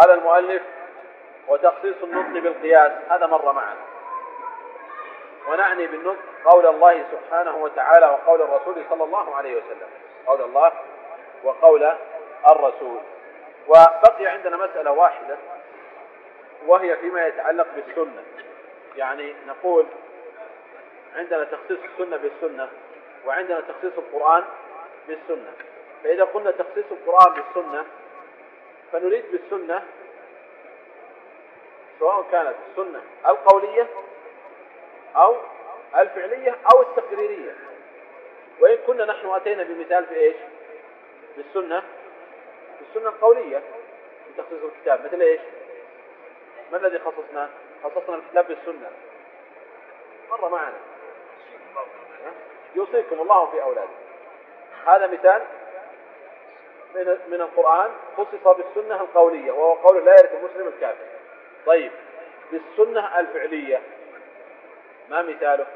قال المؤلف وتخصيص النطق بالقياس. هذا مر معنا. ونعني بالنطق قول الله سبحانه وتعالى وقول الرسول صلى الله عليه وسلم. قول الله وقول الرسول. وبقي عندنا مسألة واحدة وهي فيما يتعلق بالسنة. يعني نقول عندنا تخصيص السنة بالسنة وعندنا تخصيص القرآن بالسنة. فإذا قلنا تخصيص القرآن بالسنة فنريد بالسنة سواء كانت السنة القولية أو الفعلية أو التقريرية. وإن كنا نحن أتينا بمثال في إيش؟ بالسنة بالسنة القولية في تخصيص الكتاب. مثل إيش؟ ما الذي خصصنا؟ خصصنا الكتاب بالسنة. مر معنا. يوصيكم الله في أولادكم. هذا مثال من من القرآن خصص بالسنة القولية وهو قول لا يرث المسلم الكافر. طيب بالسنة الفعلية ما مثاله؟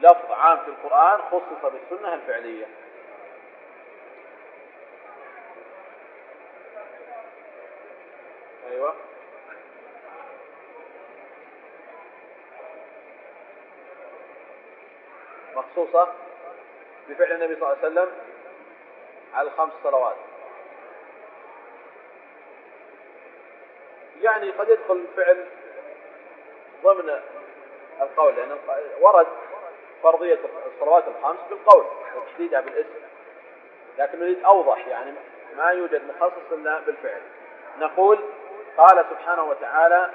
لفظ عام في القرآن خصص بالسنة الفعلية. أيوة. مخصوصة بفعل النبي صلى الله عليه وسلم؟ على الخمس صلوات. يعني قد يدخل الفعل ضمن القول لأن ورد فرضية الصلوات الخمس بالقول وتشديدها بالاسم. لكن نريد أوضح يعني ما يوجد مخصص إلا بالفعل. نقول قال سبحانه وتعالى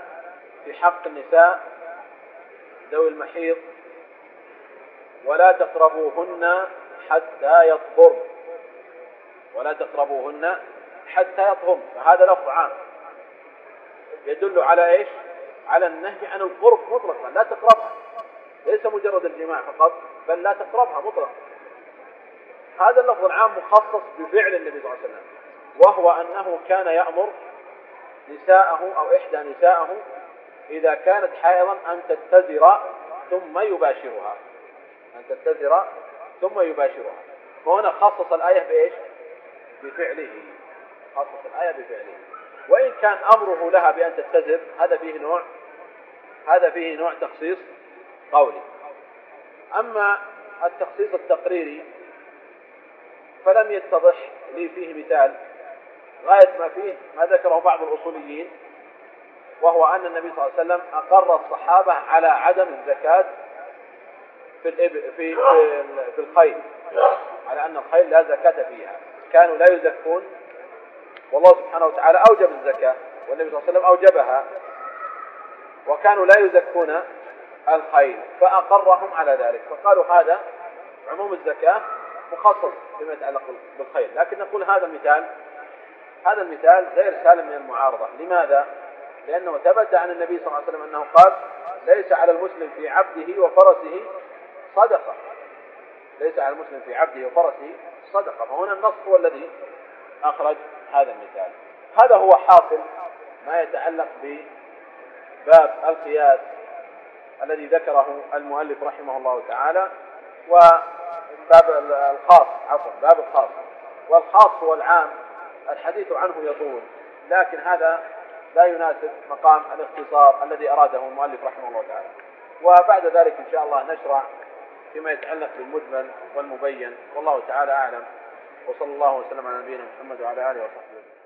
في حق النساء ذوي المحيض ولا تقربوهن حتى يطهرن. ولا تقربوهن حتى يطهرن. فهذا لفظ عام. يدل على إيش؟ على النهي عن القرب مطلقا لا تقربها. ليس مجرد الجماع فقط بل لا تقربها مطلقا. هذا اللفظ العام مخصص بفعل النبي صلى الله عليه وسلم وهو أنه كان يأمر نساءه أو إحدى نساءه إذا كانت حائضا أن تتزر ثم يباشرها. أن تتزر ثم يباشرها. فهنا خصص الآية بإيش؟ بفعله خصص الآية بفعله وإن كان أمره لها بأن تتزر هذا فيه نوع هذا فيه نوع تخصيص قولي أما التخصيص التقريري فلم يتضح لي فيه مثال غاية ما فيه ما ذكره بعض الأصوليين وهو أن النبي صلى الله عليه وسلم أقر الصحابة على عدم الزكاة في. في في الخيل على أن الخيل لا زكاة فيها كانوا لا يزكون. والله سبحانه وتعالى أوجب الزكاة والنبي صلى الله عليه وسلم أوجبها. وكانوا لا يزكون الخيل فأقرهم على ذلك. فقالوا هذا عموم الزكاة مخصص فيما يتعلق بالخيل لكن نقول هذا المثال هذا المثال غير سالم من المعارضة. لماذا؟ لأنه ثبت عن النبي صلى الله عليه وسلم أنه قال ليس على المسلم في عبده وفرسه صدقة. ليس على المسلم في عبده وفرسه صدقة فهنا النص هو الذي أخرج هذا المثال. هذا هو حاصل ما يتعلق بباب القياس الذي ذكره المؤلف رحمه الله تعالى وباب الخاص عفوا باب الخاص. والخاص هو العام الحديث عنه يطول لكن هذا لا يناسب مقام الاختصار الذي أراده المؤلف رحمه الله تعالى. وبعد ذلك إن شاء الله نشرع فيما يتعلق بالمجمل والمبين. والله تعالى أعلم. وصلى الله وسلم على نبينا محمد وعلى آله وصحبه